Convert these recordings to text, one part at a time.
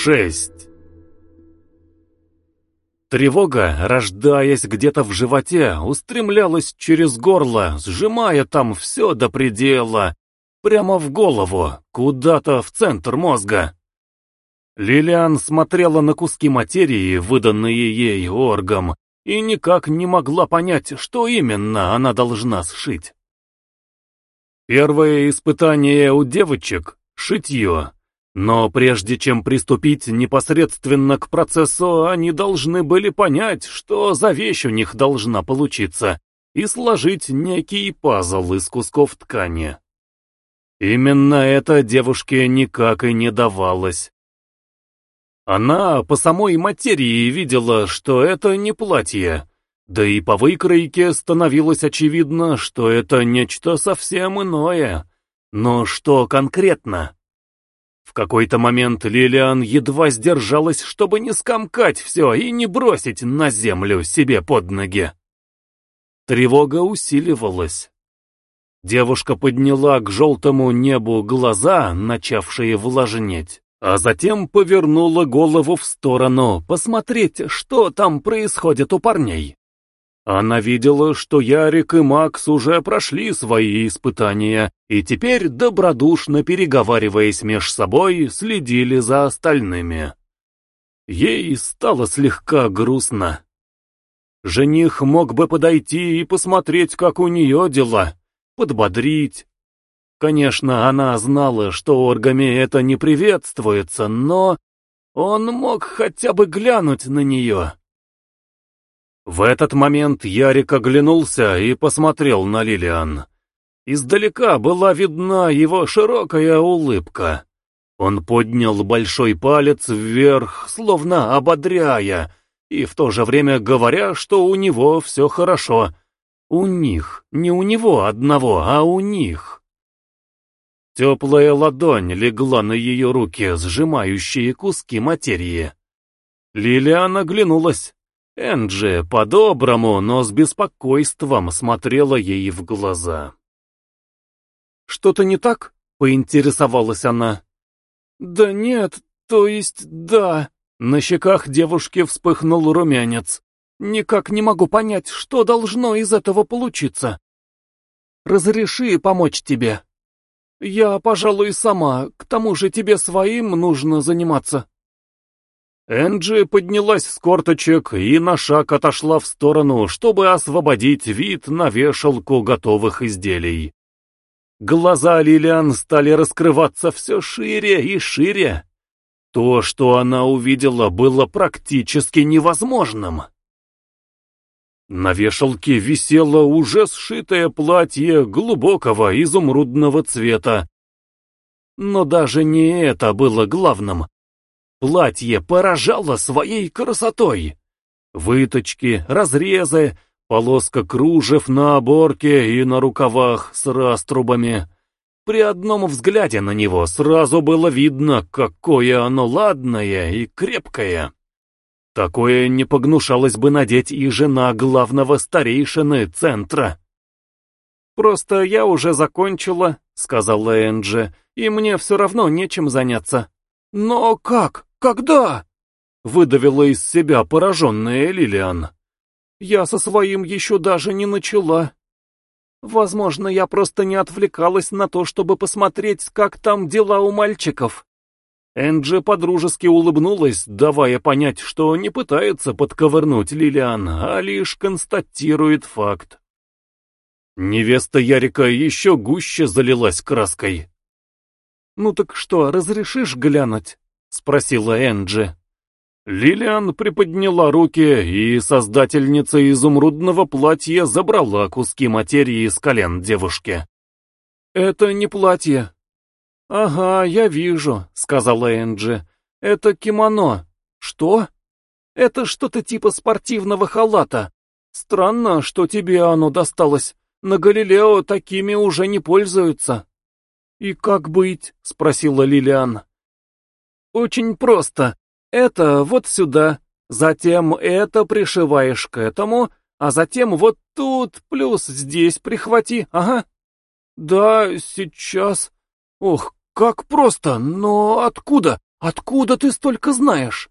6. Тревога, рождаясь где-то в животе, устремлялась через горло, сжимая там все до предела, прямо в голову, куда-то в центр мозга. Лилиан смотрела на куски материи, выданные ей оргом, и никак не могла понять, что именно она должна сшить. Первое испытание у девочек — шитье. Но прежде чем приступить непосредственно к процессу, они должны были понять, что за вещь у них должна получиться, и сложить некий пазл из кусков ткани. Именно это девушке никак и не давалось. Она по самой материи видела, что это не платье, да и по выкройке становилось очевидно, что это нечто совсем иное. Но что конкретно? В какой-то момент Лилиан едва сдержалась, чтобы не скомкать все и не бросить на землю себе под ноги. Тревога усиливалась. Девушка подняла к желтому небу глаза, начавшие влажнеть, а затем повернула голову в сторону, посмотреть, что там происходит у парней. Она видела, что Ярик и Макс уже прошли свои испытания, и теперь, добродушно переговариваясь меж собой, следили за остальными. Ей стало слегка грустно. Жених мог бы подойти и посмотреть, как у нее дела, подбодрить. Конечно, она знала, что оргами это не приветствуется, но он мог хотя бы глянуть на нее. В этот момент Ярик оглянулся и посмотрел на Лилиан. Издалека была видна его широкая улыбка. Он поднял большой палец вверх, словно ободряя, и в то же время говоря, что у него все хорошо. У них, не у него одного, а у них. Теплая ладонь легла на ее руки, сжимающие куски материи. Лилиан оглянулась. Энджи по-доброму, но с беспокойством смотрела ей в глаза. «Что-то не так?» — поинтересовалась она. «Да нет, то есть да». На щеках девушки вспыхнул румянец. «Никак не могу понять, что должно из этого получиться. Разреши помочь тебе. Я, пожалуй, сама, к тому же тебе своим нужно заниматься». Энджи поднялась с корточек и на шаг отошла в сторону, чтобы освободить вид на вешалку готовых изделий. Глаза Лилиан стали раскрываться все шире и шире. То, что она увидела, было практически невозможным. На вешалке висело уже сшитое платье глубокого изумрудного цвета. Но даже не это было главным. Платье поражало своей красотой. Выточки, разрезы, полоска кружев на оборке и на рукавах с раструбами. При одном взгляде на него сразу было видно, какое оно ладное и крепкое. Такое не погнушалась бы надеть и жена главного старейшины центра. «Просто я уже закончила», — сказала Энджи, — «и мне все равно нечем заняться». «Но как?» «Когда?» — выдавила из себя пораженная Лилиан. «Я со своим еще даже не начала. Возможно, я просто не отвлекалась на то, чтобы посмотреть, как там дела у мальчиков». Энджи подружески улыбнулась, давая понять, что не пытается подковырнуть Лилиан, а лишь констатирует факт. Невеста Ярика еще гуще залилась краской. «Ну так что, разрешишь глянуть?» — спросила Энджи. Лилиан приподняла руки, и создательница изумрудного платья забрала куски материи с колен девушки. «Это не платье». «Ага, я вижу», — сказала Энджи. «Это кимоно». «Что?» «Это что-то типа спортивного халата. Странно, что тебе оно досталось. На Галилео такими уже не пользуются». «И как быть?» — спросила Лилиан. Очень просто. Это вот сюда, затем это пришиваешь к этому, а затем вот тут плюс здесь прихвати, ага. Да, сейчас. Ох, как просто, но откуда? Откуда ты столько знаешь?»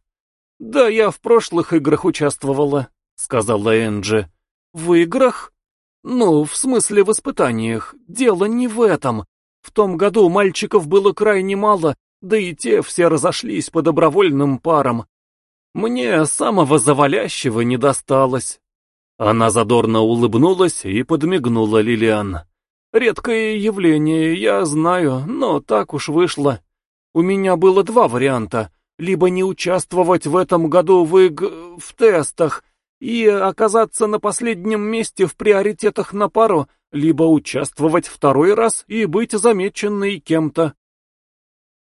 «Да я в прошлых играх участвовала», — сказала Энджи. «В играх?» «Ну, в смысле в испытаниях. Дело не в этом. В том году мальчиков было крайне мало, да и те все разошлись по добровольным парам. Мне самого завалящего не досталось». Она задорно улыбнулась и подмигнула Лилиан. «Редкое явление, я знаю, но так уж вышло. У меня было два варианта. Либо не участвовать в этом году в иг... в тестах и оказаться на последнем месте в приоритетах на пару, либо участвовать второй раз и быть замеченной кем-то.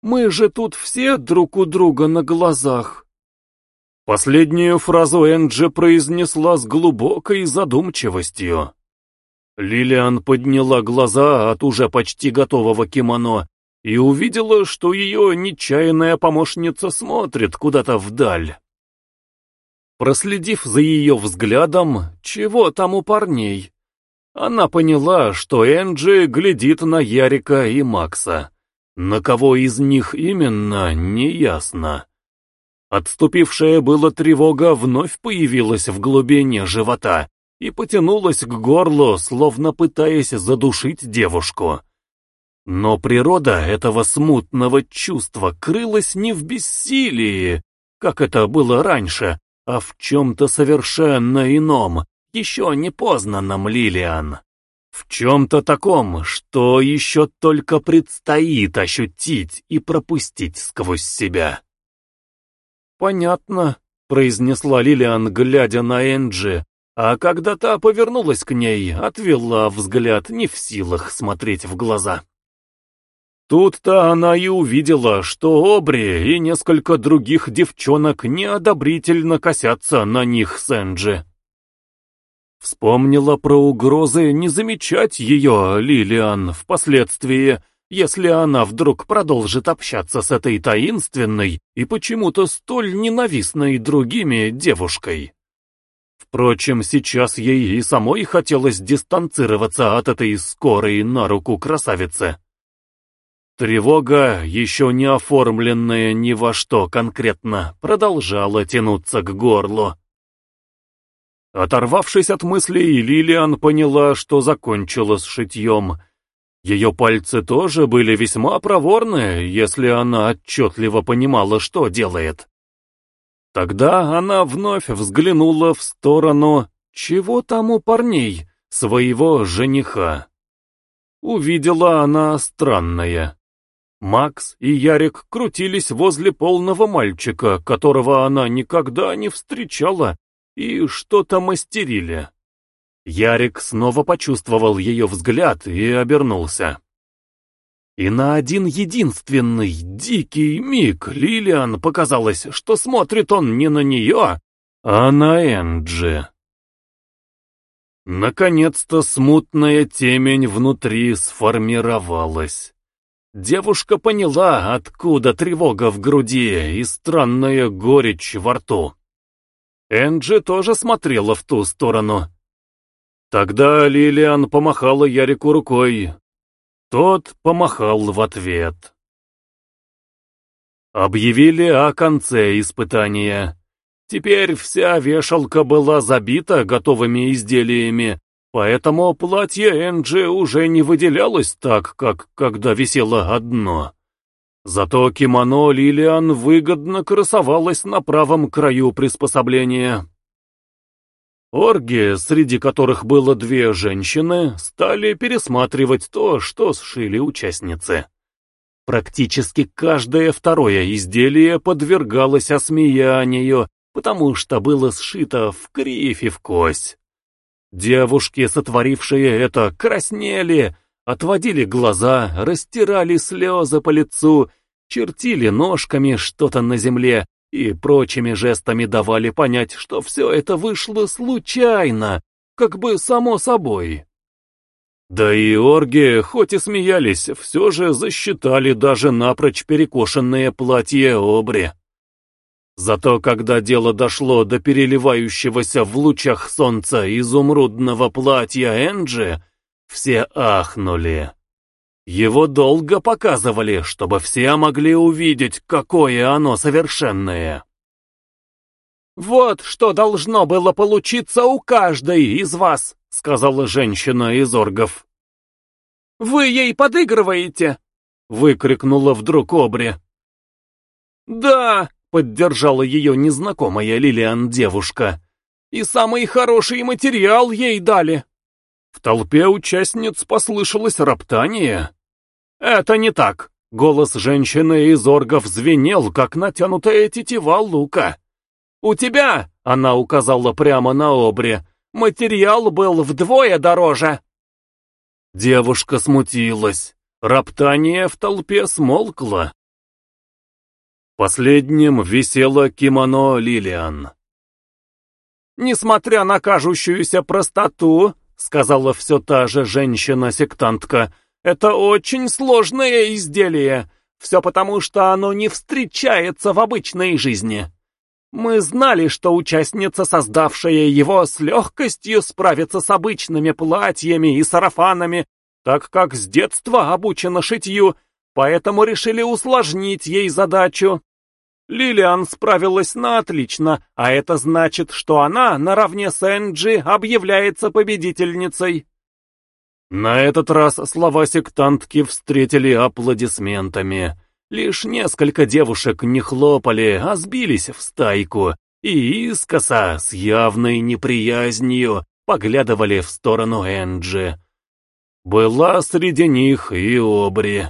Мы же тут все друг у друга на глазах. Последнюю фразу Энджи произнесла с глубокой задумчивостью. Лилиан подняла глаза от уже почти готового кимоно и увидела, что ее нечаянная помощница смотрит куда-то вдаль. Проследив за ее взглядом, чего там у парней, она поняла, что Энджи глядит на Ярика и Макса. На кого из них именно, неясно. Отступившая была тревога вновь появилась в глубине живота и потянулась к горлу, словно пытаясь задушить девушку. Но природа этого смутного чувства крылась не в бессилии, как это было раньше, а в чем-то совершенно ином, еще не познанном Лилиан. В чем-то таком, что еще только предстоит ощутить и пропустить сквозь себя. «Понятно», — произнесла Лилиан, глядя на Энджи, а когда та повернулась к ней, отвела взгляд, не в силах смотреть в глаза. Тут-то она и увидела, что Обри и несколько других девчонок неодобрительно косятся на них с Энджи. Вспомнила про угрозы не замечать ее, Лилиан, впоследствии, если она вдруг продолжит общаться с этой таинственной и почему-то столь ненавистной другими девушкой. Впрочем, сейчас ей и самой хотелось дистанцироваться от этой скорой на руку красавицы. Тревога, еще не оформленная ни во что конкретно, продолжала тянуться к горлу. Оторвавшись от мыслей, Лилиан поняла, что закончила с шитьем. Ее пальцы тоже были весьма проворные, если она отчетливо понимала, что делает. Тогда она вновь взглянула в сторону, чего там у парней, своего жениха. Увидела она странное. Макс и Ярик крутились возле полного мальчика, которого она никогда не встречала, и что-то мастерили. Ярик снова почувствовал ее взгляд и обернулся. И на один единственный дикий миг Лилиан показалось, что смотрит он не на нее, а на Энджи. Наконец-то смутная темень внутри сформировалась. Девушка поняла, откуда тревога в груди и странная горечь во рту. Энджи тоже смотрела в ту сторону. Тогда Лилиан помахала Ярику рукой. Тот помахал в ответ. Объявили о конце испытания. Теперь вся вешалка была забита готовыми изделиями, поэтому платье Энджи уже не выделялось так, как когда висело одно. Зато кимоно Лилиан выгодно красовалось на правом краю приспособления. Орги, среди которых было две женщины, стали пересматривать то, что сшили участницы. Практически каждое второе изделие подвергалось осмеянию, потому что было сшито в кривь и в кость. Девушки, сотворившие это, краснели, отводили глаза, растирали слезы по лицу, чертили ножками что-то на земле и прочими жестами давали понять, что все это вышло случайно, как бы само собой. Да и орги, хоть и смеялись, все же засчитали даже напрочь перекошенное платье обри. Зато когда дело дошло до переливающегося в лучах солнца изумрудного платья Энджи, все ахнули. Его долго показывали, чтобы все могли увидеть, какое оно совершенное. «Вот что должно было получиться у каждой из вас», — сказала женщина из оргов. «Вы ей подыгрываете?» — выкрикнула вдруг Обри. «Да», — поддержала ее незнакомая Лилиан девушка, — «и самый хороший материал ей дали». В толпе участниц послышалось роптание. «Это не так», — голос женщины из оргов звенел, как натянутая тетива лука. «У тебя», — она указала прямо на обре, — «материал был вдвое дороже». Девушка смутилась. Роптание в толпе смолкло. Последним висело кимоно Лилиан. «Несмотря на кажущуюся простоту», — сказала все та же женщина-сектантка, — «это очень сложное изделие. Все потому, что оно не встречается в обычной жизни». Мы знали, что участница, создавшая его, с легкостью справится с обычными платьями и сарафанами, так как с детства обучена шитью, поэтому решили усложнить ей задачу. Лилиан справилась на отлично, а это значит, что она, наравне с Энджи, объявляется победительницей. На этот раз слова сектантки встретили аплодисментами. Лишь несколько девушек не хлопали, а сбились в стайку и искоса с явной неприязнью поглядывали в сторону Энджи. Была среди них и Обри.